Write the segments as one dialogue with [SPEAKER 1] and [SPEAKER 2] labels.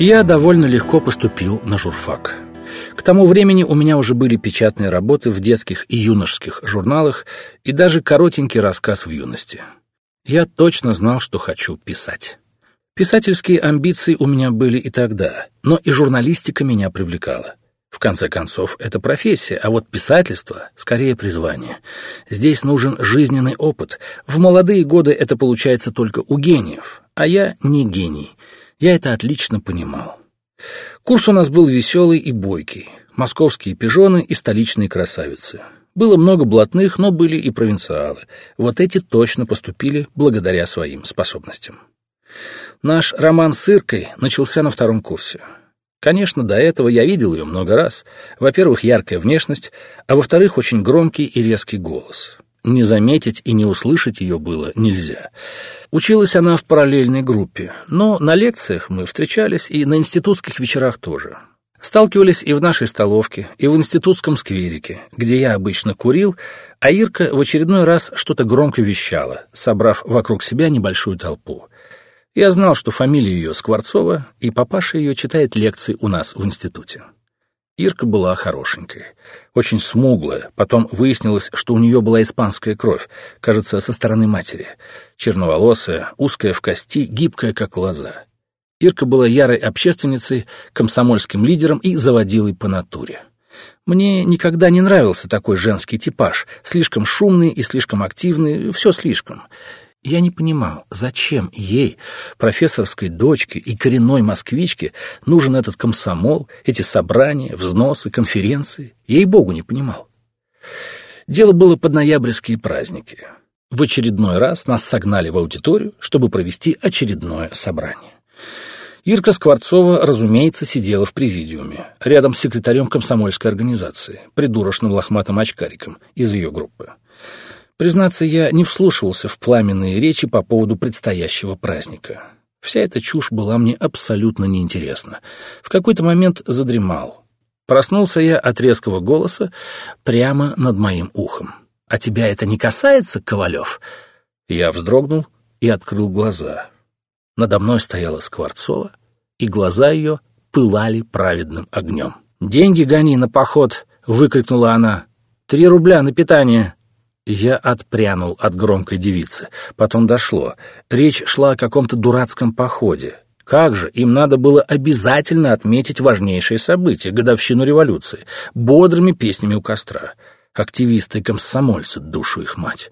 [SPEAKER 1] Я довольно легко поступил на журфак. К тому времени у меня уже были печатные работы в детских и юношеских журналах и даже коротенький рассказ в юности. Я точно знал, что хочу писать. Писательские амбиции у меня были и тогда, но и журналистика меня привлекала. В конце концов, это профессия, а вот писательство — скорее призвание. Здесь нужен жизненный опыт. В молодые годы это получается только у гениев, а я не гений. Я это отлично понимал. Курс у нас был веселый и бойкий. Московские пижоны и столичные красавицы. Было много блатных, но были и провинциалы. Вот эти точно поступили благодаря своим способностям. Наш роман с Иркой начался на втором курсе. Конечно, до этого я видел ее много раз. Во-первых, яркая внешность, а во-вторых, очень громкий и резкий голос. Не заметить и не услышать ее было нельзя. Училась она в параллельной группе, но на лекциях мы встречались и на институтских вечерах тоже. Сталкивались и в нашей столовке, и в институтском скверике, где я обычно курил, а Ирка в очередной раз что-то громко вещала, собрав вокруг себя небольшую толпу. Я знал, что фамилия ее Скворцова, и папаша ее читает лекции у нас в институте. Ирка была хорошенькая, очень смуглая. Потом выяснилось, что у нее была испанская кровь, кажется, со стороны матери. Черноволосая, узкая в кости, гибкая, как лоза. Ирка была ярой общественницей, комсомольским лидером и заводилой по натуре. Мне никогда не нравился такой женский типаж, слишком шумный и слишком активный, все слишком. Я не понимал, зачем ей, профессорской дочке и коренной москвичке, нужен этот комсомол, эти собрания, взносы, конференции. Ей-богу, не понимал. Дело было под ноябрьские праздники. В очередной раз нас согнали в аудиторию, чтобы провести очередное собрание. Ирка Скворцова, разумеется, сидела в президиуме, рядом с секретарем комсомольской организации, придурочным лохматым очкариком из ее группы. Признаться, я не вслушивался в пламенные речи по поводу предстоящего праздника. Вся эта чушь была мне абсолютно неинтересна. В какой-то момент задремал. Проснулся я от резкого голоса прямо над моим ухом. «А тебя это не касается, Ковалев?» Я вздрогнул и открыл глаза. Надо мной стояла Скворцова, и глаза ее пылали праведным огнем. «Деньги гони на поход!» — выкрикнула она. «Три рубля на питание!» Я отпрянул от громкой девицы. Потом дошло. Речь шла о каком-то дурацком походе. Как же, им надо было обязательно отметить важнейшее событие, годовщину революции, бодрыми песнями у костра. Активисты и комсомольцы, душу их мать.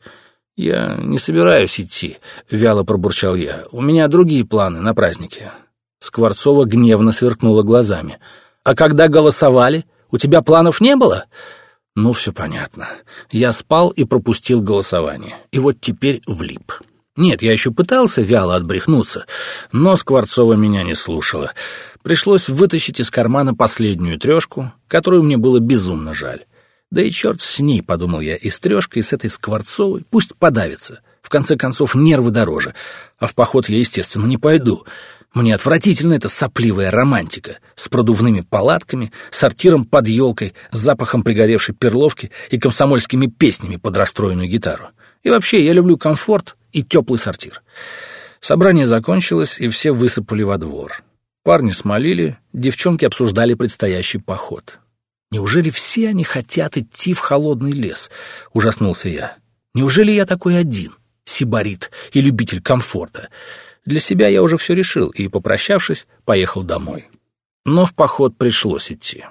[SPEAKER 1] «Я не собираюсь идти», — вяло пробурчал я. «У меня другие планы на празднике». Скворцова гневно сверкнула глазами. «А когда голосовали, у тебя планов не было?» Ну, все понятно. Я спал и пропустил голосование. И вот теперь влип. Нет, я еще пытался вяло отбрехнуться, но Скворцова меня не слушала. Пришлось вытащить из кармана последнюю трешку, которую мне было безумно жаль. Да и черт с ней, подумал я, и с трешкой, и с этой Скворцовой, пусть подавится. В конце концов, нервы дороже. А в поход я, естественно, не пойду. Мне отвратительна эта сопливая романтика с продувными палатками, сортиром под елкой, с запахом пригоревшей перловки и комсомольскими песнями под расстроенную гитару. И вообще, я люблю комфорт и теплый сортир. Собрание закончилось, и все высыпали во двор. Парни смолили, девчонки обсуждали предстоящий поход. «Неужели все они хотят идти в холодный лес?» — ужаснулся я. «Неужели я такой один, сибарит и любитель комфорта?» Для себя я уже все решил и, попрощавшись, поехал домой. Но в поход пришлось идти.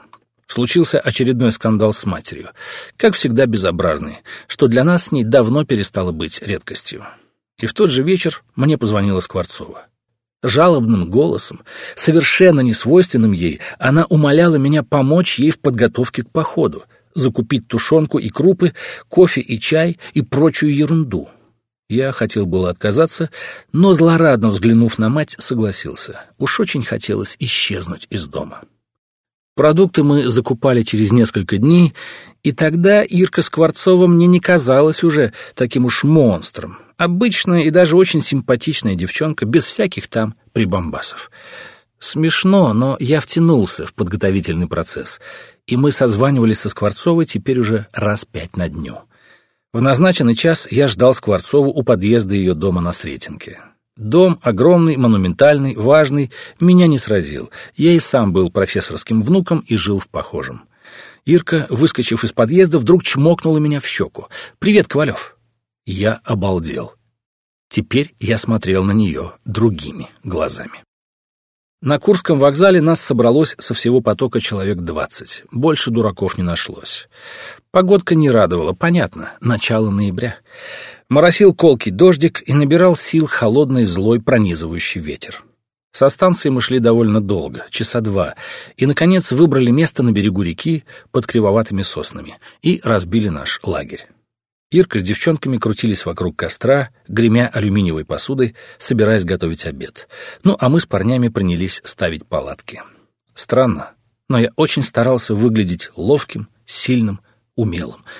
[SPEAKER 1] Случился очередной скандал с матерью, как всегда безобразный, что для нас с ней давно перестало быть редкостью. И в тот же вечер мне позвонила Скворцова. Жалобным голосом, совершенно несвойственным ей, она умоляла меня помочь ей в подготовке к походу, закупить тушенку и крупы, кофе и чай и прочую ерунду. Я хотел было отказаться, но злорадно взглянув на мать, согласился. Уж очень хотелось исчезнуть из дома. Продукты мы закупали через несколько дней, и тогда Ирка Скворцова мне не казалась уже таким уж монстром. Обычная и даже очень симпатичная девчонка, без всяких там прибамбасов. Смешно, но я втянулся в подготовительный процесс, и мы созванивались со Скворцовой теперь уже раз пять на дню. В назначенный час я ждал Скворцову у подъезда ее дома на Сретенке. Дом огромный, монументальный, важный, меня не сразил. Я и сам был профессорским внуком и жил в похожем. Ирка, выскочив из подъезда, вдруг чмокнула меня в щеку. «Привет, Ковалев!» Я обалдел. Теперь я смотрел на нее другими глазами. На Курском вокзале нас собралось со всего потока человек двадцать. Больше дураков не нашлось. Погодка не радовала, понятно, начало ноября. Моросил колкий дождик и набирал сил холодный злой пронизывающий ветер. Со станции мы шли довольно долго, часа два, и, наконец, выбрали место на берегу реки под кривоватыми соснами и разбили наш лагерь. Ирка с девчонками крутились вокруг костра, гремя алюминиевой посудой, собираясь готовить обед. Ну, а мы с парнями принялись ставить палатки. Странно, но я очень старался выглядеть ловким, сильным, умелым —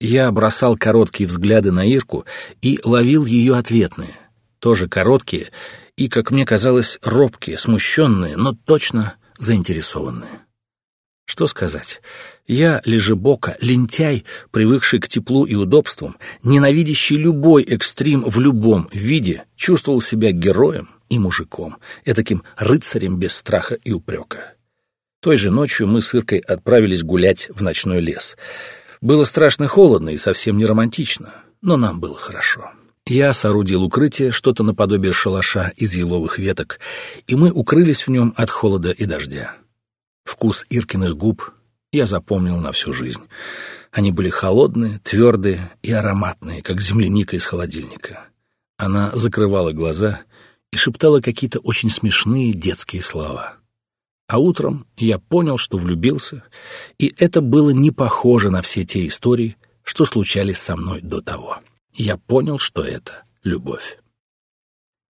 [SPEAKER 1] я бросал короткие взгляды на Ирку и ловил ее ответные, тоже короткие и, как мне казалось, робкие, смущенные, но точно заинтересованные. Что сказать? Я, лежебока, лентяй, привыкший к теплу и удобствам, ненавидящий любой экстрим в любом виде, чувствовал себя героем и мужиком, этаким рыцарем без страха и упрека. Той же ночью мы с Иркой отправились гулять в ночной лес — было страшно холодно и совсем не романтично, но нам было хорошо. Я соорудил укрытие, что-то наподобие шалаша из еловых веток, и мы укрылись в нем от холода и дождя. Вкус Иркиных губ я запомнил на всю жизнь. Они были холодные, твердые и ароматные, как земляника из холодильника. Она закрывала глаза и шептала какие-то очень смешные детские слова. А утром я понял, что влюбился, и это было не похоже на все те истории, что случались со мной до того. Я понял, что это любовь.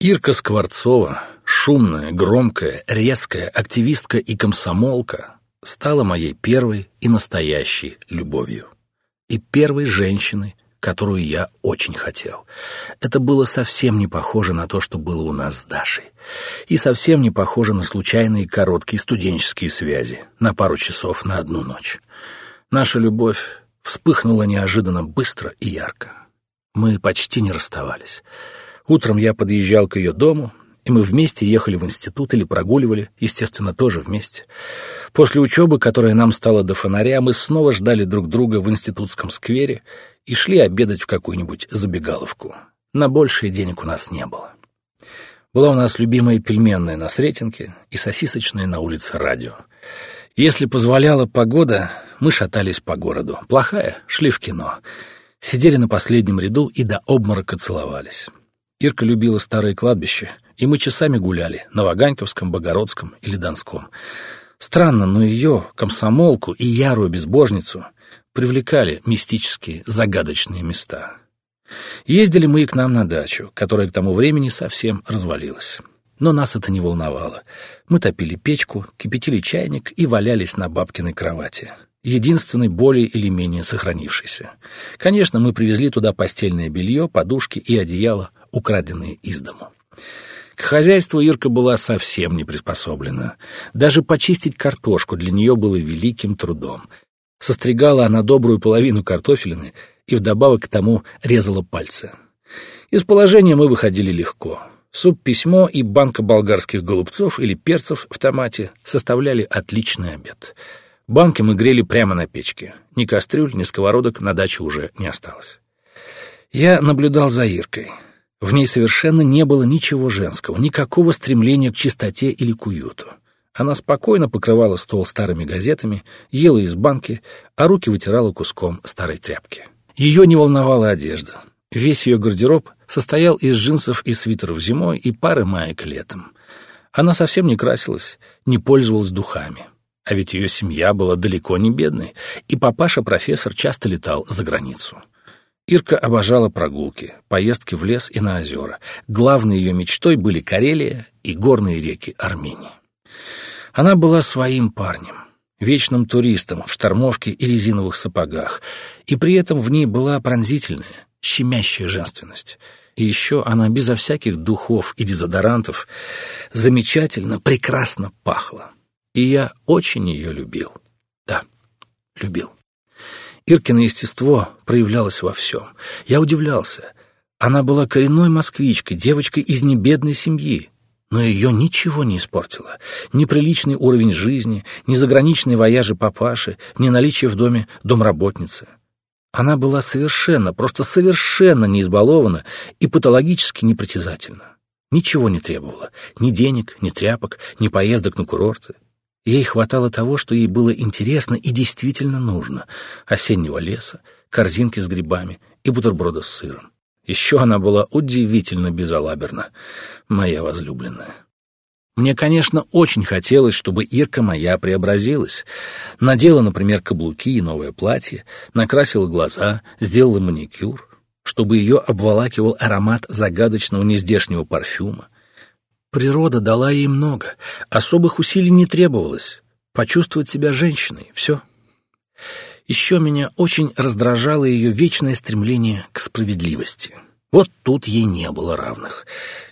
[SPEAKER 1] Ирка Скворцова, шумная, громкая, резкая активистка и комсомолка, стала моей первой и настоящей любовью. И первой женщиной, которую я очень хотел. Это было совсем не похоже на то, что было у нас с Дашей. И совсем не похоже на случайные короткие студенческие связи на пару часов на одну ночь. Наша любовь вспыхнула неожиданно быстро и ярко. Мы почти не расставались. Утром я подъезжал к ее дому, и мы вместе ехали в институт или прогуливали, естественно, тоже вместе. После учебы, которая нам стала до фонаря, мы снова ждали друг друга в институтском сквере и шли обедать в какую-нибудь забегаловку. На большие денег у нас не было. Была у нас любимая пельменная на Сретенке и сосисочная на улице Радио. Если позволяла погода, мы шатались по городу. Плохая — шли в кино. Сидели на последнем ряду и до обморока целовались. Ирка любила старые кладбища, и мы часами гуляли на Ваганьковском, Богородском или Донском. Странно, но ее, комсомолку и ярую безбожницу привлекали мистические, загадочные места. Ездили мы и к нам на дачу, которая к тому времени совсем развалилась. Но нас это не волновало. Мы топили печку, кипятили чайник и валялись на бабкиной кровати. Единственной более или менее сохранившейся. Конечно, мы привезли туда постельное белье, подушки и одеяло, украденные из дому. К хозяйству Ирка была совсем не приспособлена. Даже почистить картошку для нее было великим трудом. Состригала она добрую половину картофелины и вдобавок к тому резала пальцы. Из положения мы выходили легко. Суп-письмо и банка болгарских голубцов или перцев в томате составляли отличный обед. Банки мы грели прямо на печке. Ни кастрюль, ни сковородок на даче уже не осталось. Я наблюдал за Иркой. В ней совершенно не было ничего женского, никакого стремления к чистоте или к уюту. Она спокойно покрывала стол старыми газетами, ела из банки, а руки вытирала куском старой тряпки. Ее не волновала одежда. Весь ее гардероб состоял из джинсов и свитеров зимой и пары маек летом. Она совсем не красилась, не пользовалась духами. А ведь ее семья была далеко не бедной, и папаша-профессор часто летал за границу. Ирка обожала прогулки, поездки в лес и на озера. Главной ее мечтой были Карелия и горные реки Армении. Она была своим парнем, вечным туристом в штормовке и резиновых сапогах, и при этом в ней была пронзительная, щемящая женственность. И еще она безо всяких духов и дезодорантов замечательно, прекрасно пахла. И я очень ее любил. Да, любил. Иркино естество проявлялось во всем. Я удивлялся. Она была коренной москвичкой, девочкой из небедной семьи. Но ее ничего не испортило. Ни приличный уровень жизни, ни заграничные вояжи папаши, ни наличие в доме домработницы. Она была совершенно, просто совершенно не избалована и патологически непритязательна. Ничего не требовала. Ни денег, ни тряпок, ни поездок на курорты. Ей хватало того, что ей было интересно и действительно нужно. Осеннего леса, корзинки с грибами и бутерброда с сыром. Еще она была удивительно безалаберна, моя возлюбленная. Мне, конечно, очень хотелось, чтобы Ирка моя преобразилась. Надела, например, каблуки и новое платье, накрасила глаза, сделала маникюр, чтобы ее обволакивал аромат загадочного нездешнего парфюма. Природа дала ей много, особых усилий не требовалось. Почувствовать себя женщиной — все. Еще меня очень раздражало ее вечное стремление к справедливости. Вот тут ей не было равных.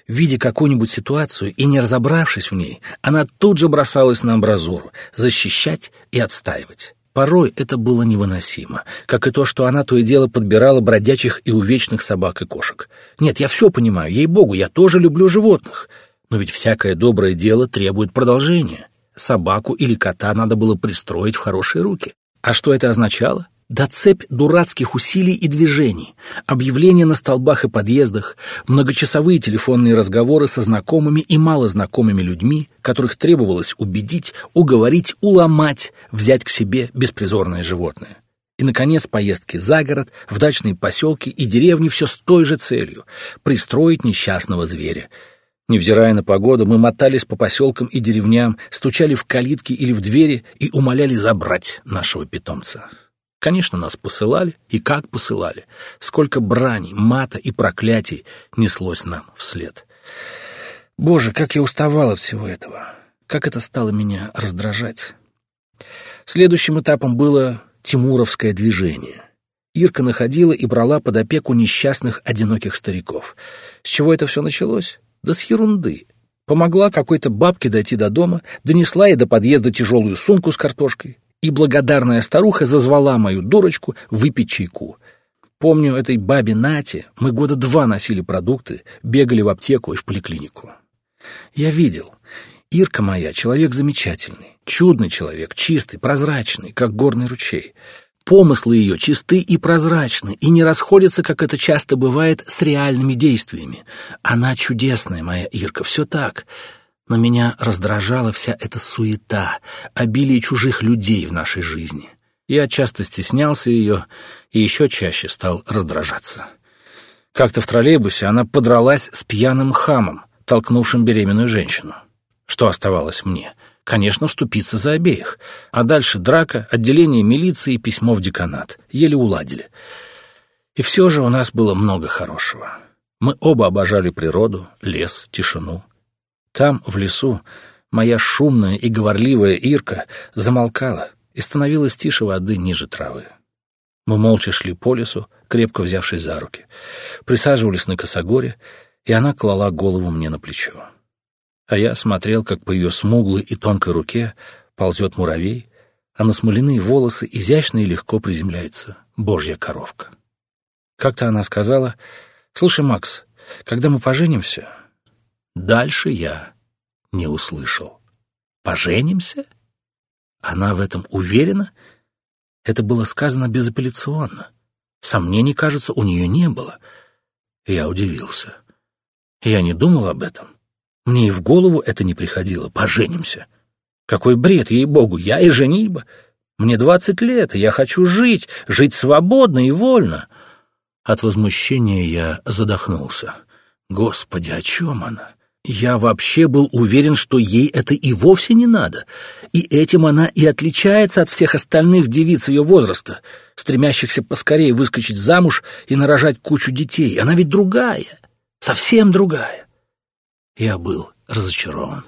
[SPEAKER 1] Видя какую-нибудь ситуацию и не разобравшись в ней, она тут же бросалась на амбразуру, защищать и отстаивать. Порой это было невыносимо, как и то, что она то и дело подбирала бродячих и увечных собак и кошек. Нет, я все понимаю, ей-богу, я тоже люблю животных. Но ведь всякое доброе дело требует продолжения. Собаку или кота надо было пристроить в хорошие руки. А что это означало? Да цепь дурацких усилий и движений, объявления на столбах и подъездах, многочасовые телефонные разговоры со знакомыми и малознакомыми людьми, которых требовалось убедить, уговорить, уломать, взять к себе беспризорное животное. И, наконец, поездки за город, в дачные поселки и деревни все с той же целью — пристроить несчастного зверя. Невзирая на погоду, мы мотались по поселкам и деревням, стучали в калитки или в двери и умоляли забрать нашего питомца. Конечно, нас посылали, и как посылали. Сколько брани, мата и проклятий неслось нам вслед. Боже, как я уставал от всего этого. Как это стало меня раздражать. Следующим этапом было Тимуровское движение. Ирка находила и брала под опеку несчастных одиноких стариков. С чего это все началось? Да с ерунды. Помогла какой-то бабке дойти до дома, донесла ей до подъезда тяжелую сумку с картошкой и благодарная старуха зазвала мою дурочку выпить чайку. Помню, этой бабе Нате мы года два носили продукты, бегали в аптеку и в поликлинику. Я видел. Ирка моя — человек замечательный, чудный человек, чистый, прозрачный, как горный ручей. Помыслы ее чисты и прозрачны, и не расходятся, как это часто бывает, с реальными действиями. Она чудесная, моя Ирка, все так но меня раздражала вся эта суета, обилие чужих людей в нашей жизни. Я часто стеснялся ее и еще чаще стал раздражаться. Как-то в троллейбусе она подралась с пьяным хамом, толкнувшим беременную женщину. Что оставалось мне? Конечно, вступиться за обеих. А дальше драка, отделение милиции и письмо в деканат. Еле уладили. И все же у нас было много хорошего. Мы оба обожали природу, лес, тишину. Там, в лесу, моя шумная и говорливая Ирка замолкала и становилась тише воды ниже травы. Мы молча шли по лесу, крепко взявшись за руки, присаживались на косогоре, и она клала голову мне на плечо. А я смотрел, как по ее смуглой и тонкой руке ползет муравей, а на смоляные волосы изящно и легко приземляется божья коровка. Как-то она сказала, «Слушай, Макс, когда мы поженимся, Дальше я не услышал. «Поженимся?» Она в этом уверена? Это было сказано безапелляционно. Сомнений, кажется, у нее не было. Я удивился. Я не думал об этом. Мне и в голову это не приходило. Поженимся. Какой бред, ей-богу, я и женитьба. Мне двадцать лет, и я хочу жить, жить свободно и вольно. От возмущения я задохнулся. Господи, о чем она? Я вообще был уверен, что ей это и вовсе не надо. И этим она и отличается от всех остальных девиц ее возраста, стремящихся поскорее выскочить замуж и нарожать кучу детей. Она ведь другая, совсем другая. Я был разочарован.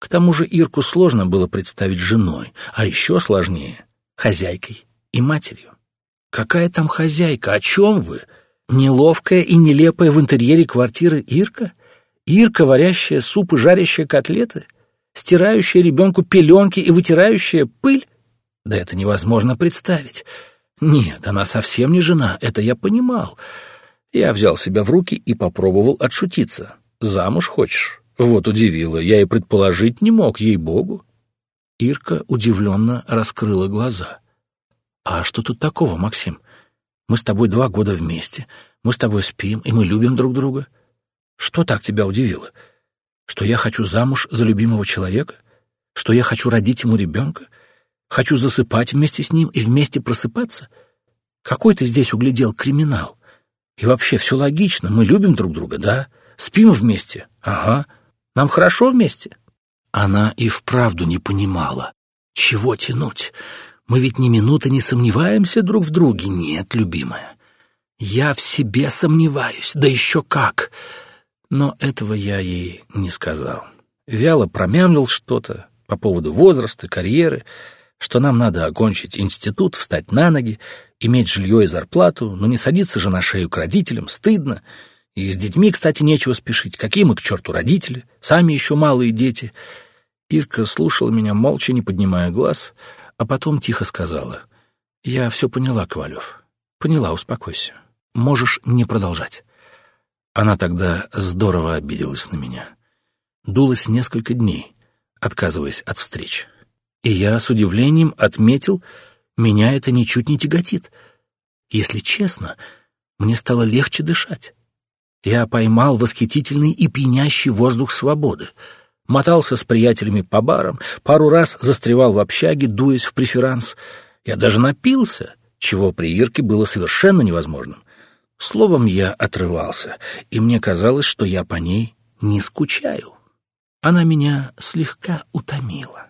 [SPEAKER 1] К тому же Ирку сложно было представить женой, а еще сложнее — хозяйкой и матерью. Какая там хозяйка? О чем вы? Неловкая и нелепая в интерьере квартиры Ирка — Ирка, варящая суп и жарящая котлеты? Стирающая ребенку пеленки и вытирающая пыль? Да это невозможно представить. Нет, она совсем не жена, это я понимал. Я взял себя в руки и попробовал отшутиться. «Замуж хочешь?» Вот удивило, я и предположить не мог, ей-богу. Ирка удивленно раскрыла глаза. «А что тут такого, Максим? Мы с тобой два года вместе, мы с тобой спим, и мы любим друг друга. Что так тебя удивило? Что я хочу замуж за любимого человека? Что я хочу родить ему ребенка? Хочу засыпать вместе с ним и вместе просыпаться? Какой ты здесь углядел криминал? И вообще все логично, мы любим друг друга, да? Спим вместе? Ага. Нам хорошо вместе?» Она и вправду не понимала. Чего тянуть? Мы ведь ни минуты не сомневаемся друг в друге. Нет, любимая. Я в себе сомневаюсь, да еще как. Но этого я ей не сказал. Вяло промямлил что-то по поводу возраста, карьеры, что нам надо окончить институт, встать на ноги, иметь жилье и зарплату, но не садиться же на шею к родителям, стыдно. И с детьми, кстати, нечего спешить. Какие мы к черту родители? Сами еще малые дети. Ирка слушала меня, молча, не поднимая глаз, а потом тихо сказала. «Я все поняла, Ковалев. Поняла, успокойся. Можешь не продолжать». Она тогда здорово обиделась на меня. Дулась несколько дней, отказываясь от встреч. И я с удивлением отметил, меня это ничуть не тяготит. Если честно, мне стало легче дышать. Я поймал восхитительный и пьянящий воздух свободы. Мотался с приятелями по барам, пару раз застревал в общаге, дуясь в преферанс. Я даже напился, чего при Ирке было совершенно невозможным. Словом, я отрывался, и мне казалось, что я по ней не скучаю. Она меня слегка утомила.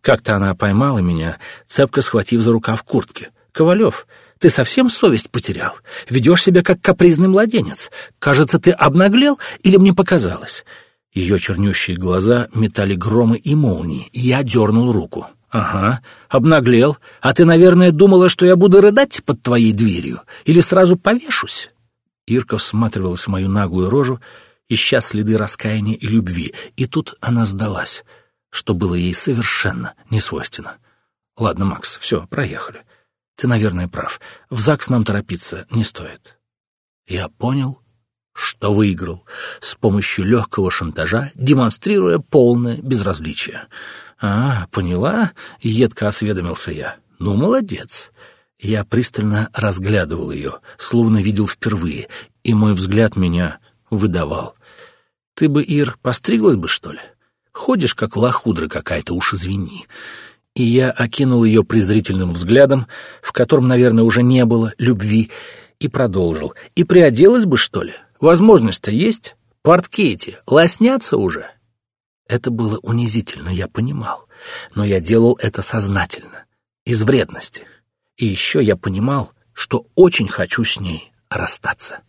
[SPEAKER 1] Как-то она поймала меня, цепко схватив за рукав куртки. «Ковалев, ты совсем совесть потерял? Ведешь себя как капризный младенец. Кажется, ты обнаглел или мне показалось?» Ее чернющие глаза метали громы и молнии. Я дернул руку. «Ага, обнаглел. А ты, наверное, думала, что я буду рыдать под твоей дверью? Или сразу повешусь?» Ирка всматривалась в мою наглую рожу, ища следы раскаяния и любви, и тут она сдалась, что было ей совершенно несвойственно. «Ладно, Макс, все, проехали. Ты, наверное, прав. В ЗАГС нам торопиться не стоит. Я понял, что выиграл с помощью легкого шантажа, демонстрируя полное безразличие. «А, поняла?» — едко осведомился я. «Ну, молодец». Я пристально разглядывал ее, словно видел впервые, и мой взгляд меня выдавал. «Ты бы, Ир, постриглась бы, что ли? Ходишь, как лохудра какая-то, уж извини» и я окинул ее презрительным взглядом, в котором, наверное, уже не было любви, и продолжил. «И приоделась бы, что ли? Возможность-то есть? Портки эти лоснятся уже?» Это было унизительно, я понимал, но я делал это сознательно, из вредности. И еще я понимал, что очень хочу с ней расстаться.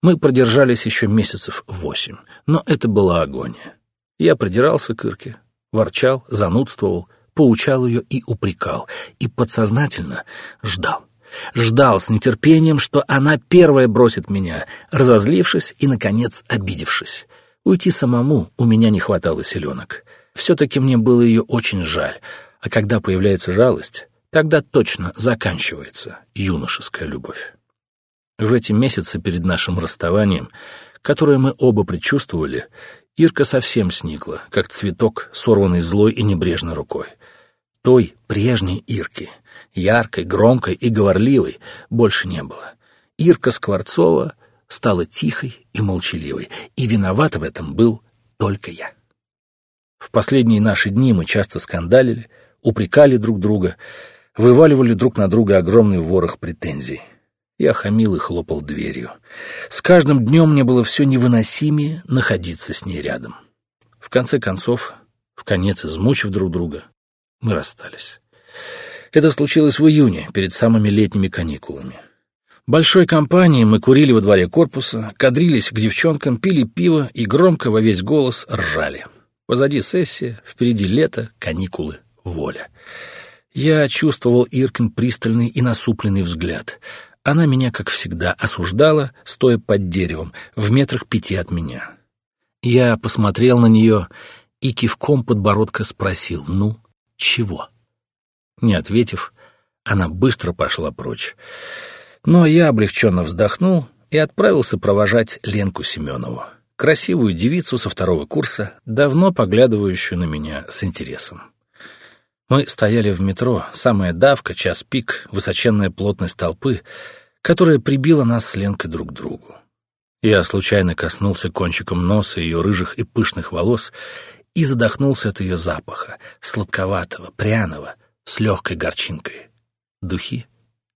[SPEAKER 1] Мы продержались еще месяцев восемь, но это была агония. Я придирался к Ирке, ворчал, занудствовал, поучал ее и упрекал, и подсознательно ждал. Ждал с нетерпением, что она первая бросит меня, разозлившись и, наконец, обидевшись. Уйти самому у меня не хватало силенок. Все-таки мне было ее очень жаль, а когда появляется жалость, тогда точно заканчивается юношеская любовь. В эти месяцы перед нашим расставанием, которое мы оба предчувствовали, Ирка совсем сникла, как цветок, сорванный злой и небрежной рукой. Той прежней Ирки, яркой, громкой и говорливой, больше не было. Ирка Скворцова стала тихой и молчаливой, и виноват в этом был только я. В последние наши дни мы часто скандалили, упрекали друг друга, вываливали друг на друга огромный ворох претензий. Я хамил и хлопал дверью. С каждым днем мне было все невыносимее находиться с ней рядом. В конце концов, в конец измучив друг друга, мы расстались. Это случилось в июне, перед самыми летними каникулами. Большой компанией мы курили во дворе корпуса, кадрились к девчонкам, пили пиво и громко во весь голос ржали. Позади сессия, впереди лето, каникулы, воля. Я чувствовал Иркин пристальный и насупленный взгляд. Она меня, как всегда, осуждала, стоя под деревом, в метрах пяти от меня. Я посмотрел на нее и кивком подбородка спросил «Ну, чего. Не ответив, она быстро пошла прочь. Но я облегченно вздохнул и отправился провожать Ленку Семенову, красивую девицу со второго курса, давно поглядывающую на меня с интересом. Мы стояли в метро, самая давка, час пик, высоченная плотность толпы, которая прибила нас с Ленкой друг к другу. Я случайно коснулся кончиком носа ее рыжих и пышных волос и задохнулся от ее запаха, сладковатого, пряного, с легкой горчинкой. Духи?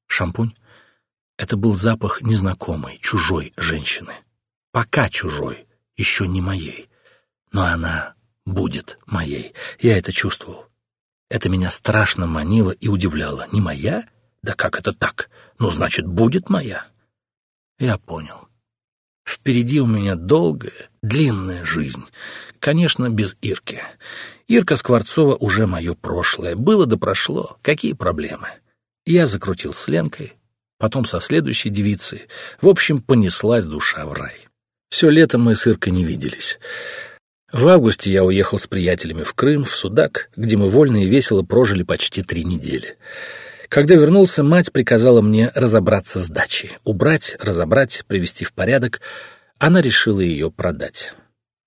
[SPEAKER 1] Шампунь? Это был запах незнакомой, чужой женщины. Пока чужой, еще не моей. Но она будет моей. Я это чувствовал. Это меня страшно манило и удивляло. Не моя? Да как это так? Ну, значит, будет моя. Я понял. Впереди у меня долгая, длинная жизнь. Конечно, без Ирки. Ирка Скворцова уже мое прошлое. Было да прошло. Какие проблемы? Я закрутил с Ленкой, потом со следующей девицей. В общем, понеслась душа в рай. Все лето мы с Иркой не виделись. В августе я уехал с приятелями в Крым, в Судак, где мы вольно и весело прожили почти три недели. Когда вернулся, мать приказала мне разобраться с дачей, убрать, разобрать, привести в порядок. Она решила ее продать.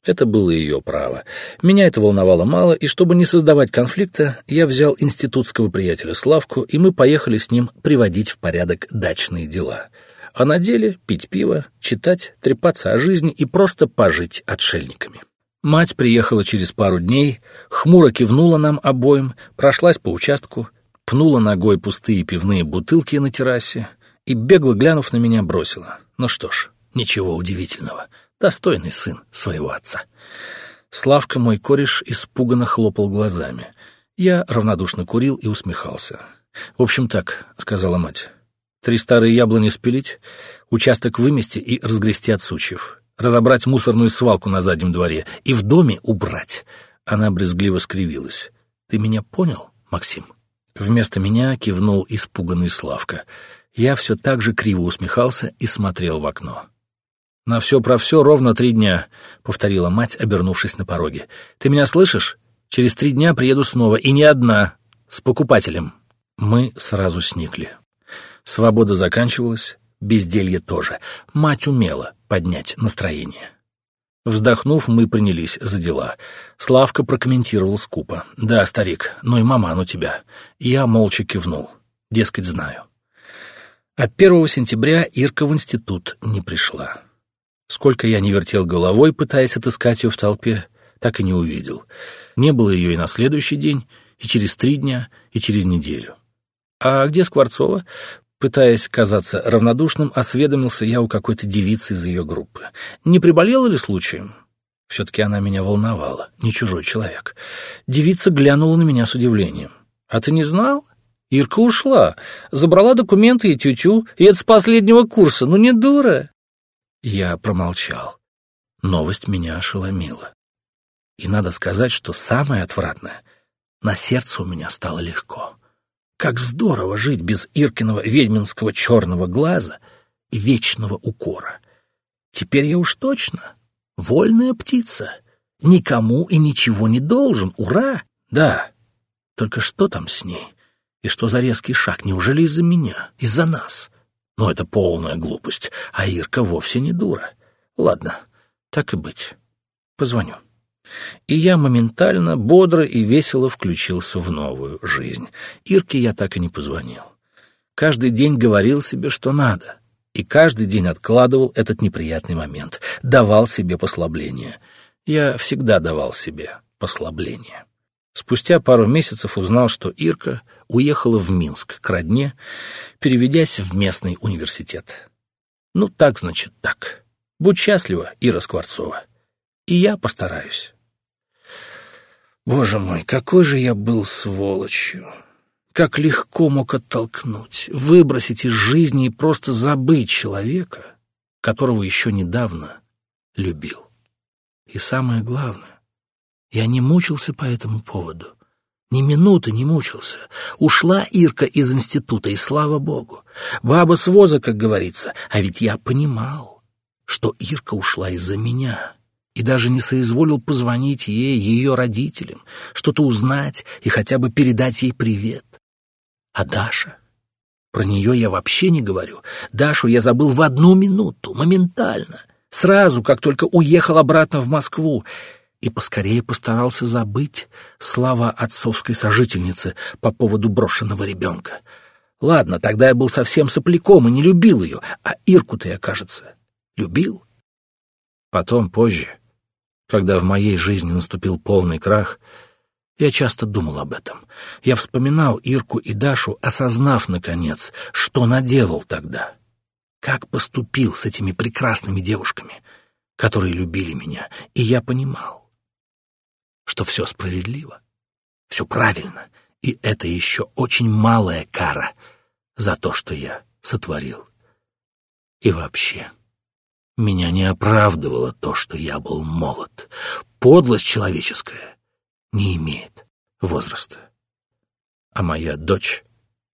[SPEAKER 1] Это было ее право. Меня это волновало мало, и чтобы не создавать конфликта, я взял институтского приятеля Славку, и мы поехали с ним приводить в порядок дачные дела. А на деле пить пиво, читать, трепаться о жизни и просто пожить отшельниками. Мать приехала через пару дней, хмуро кивнула нам обоим, прошлась по участку, пнула ногой пустые пивные бутылки на террасе и, бегло глянув на меня, бросила. Ну что ж, ничего удивительного — достойный сын своего отца. Славка, мой кореш, испуганно хлопал глазами. Я равнодушно курил и усмехался. «В общем так», — сказала мать, — «три старые яблони спилить, участок вымести и разгрести от сучьев, разобрать мусорную свалку на заднем дворе и в доме убрать». Она брезгливо скривилась. «Ты меня понял, Максим?» Вместо меня кивнул испуганный Славка. Я все так же криво усмехался и смотрел в окно. «На все про все ровно три дня», — повторила мать, обернувшись на пороге. «Ты меня слышишь? Через три дня приеду снова, и не одна, с покупателем». Мы сразу сникли. Свобода заканчивалась, безделье тоже. Мать умела поднять настроение. Вздохнув, мы принялись за дела. Славка прокомментировал скупо. «Да, старик, но и маман у тебя». Я молча кивнул. Дескать, знаю. А 1 сентября Ирка в институт не пришла. Сколько я не вертел головой, пытаясь отыскать ее в толпе, так и не увидел. Не было ее и на следующий день, и через три дня, и через неделю. А где Скворцова? Пытаясь казаться равнодушным, осведомился я у какой-то девицы из ее группы. Не приболела ли случаем? Все-таки она меня волновала, не чужой человек. Девица глянула на меня с удивлением. «А ты не знал?» Ирка ушла, забрала документы и тютю, и это с последнего курса, ну не дура. Я промолчал. Новость меня ошеломила. И надо сказать, что самое отвратное — на сердце у меня стало легко. Как здорово жить без Иркиного ведьминского черного глаза и вечного укора. Теперь я уж точно вольная птица. Никому и ничего не должен. Ура! Да. Только что там с ней? И что за резкий шаг? Неужели из-за меня? Из-за нас? Но это полная глупость, а Ирка вовсе не дура. Ладно, так и быть. Позвоню. И я моментально, бодро и весело включился в новую жизнь. Ирке я так и не позвонил. Каждый день говорил себе, что надо. И каждый день откладывал этот неприятный момент. Давал себе послабление. Я всегда давал себе послабление. Спустя пару месяцев узнал, что Ирка уехала в Минск к родне, переведясь в местный университет. Ну, так значит так. Будь счастлива, Ира Скворцова. И я постараюсь. Боже мой, какой же я был сволочью. Как легко мог оттолкнуть, выбросить из жизни и просто забыть человека, которого еще недавно любил. И самое главное, я не мучился по этому поводу. Ни минуты не мучился. Ушла Ирка из института, и слава богу. Баба с воза, как говорится. А ведь я понимал, что Ирка ушла из-за меня. И даже не соизволил позвонить ей, ее родителям, что-то узнать и хотя бы передать ей привет. А Даша? Про нее я вообще не говорю. Дашу я забыл в одну минуту, моментально. Сразу, как только уехал обратно в Москву. И поскорее постарался забыть слова отцовской сожительницы по поводу брошенного ребенка. Ладно, тогда я был совсем сопляком и не любил ее, а Ирку-то я, кажется, любил. Потом, позже, когда в моей жизни наступил полный крах, я часто думал об этом. Я вспоминал Ирку и Дашу, осознав, наконец, что наделал тогда. Как поступил с этими прекрасными девушками, которые любили меня. И я понимал, что все справедливо, все правильно, и это еще очень малая кара за то, что я сотворил. И вообще, меня не оправдывало то, что я был молод. Подлость человеческая не имеет возраста. А моя дочь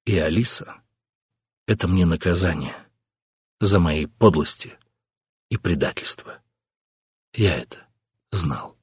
[SPEAKER 1] и Алиса — это мне наказание за мои подлости и предательство. Я это знал.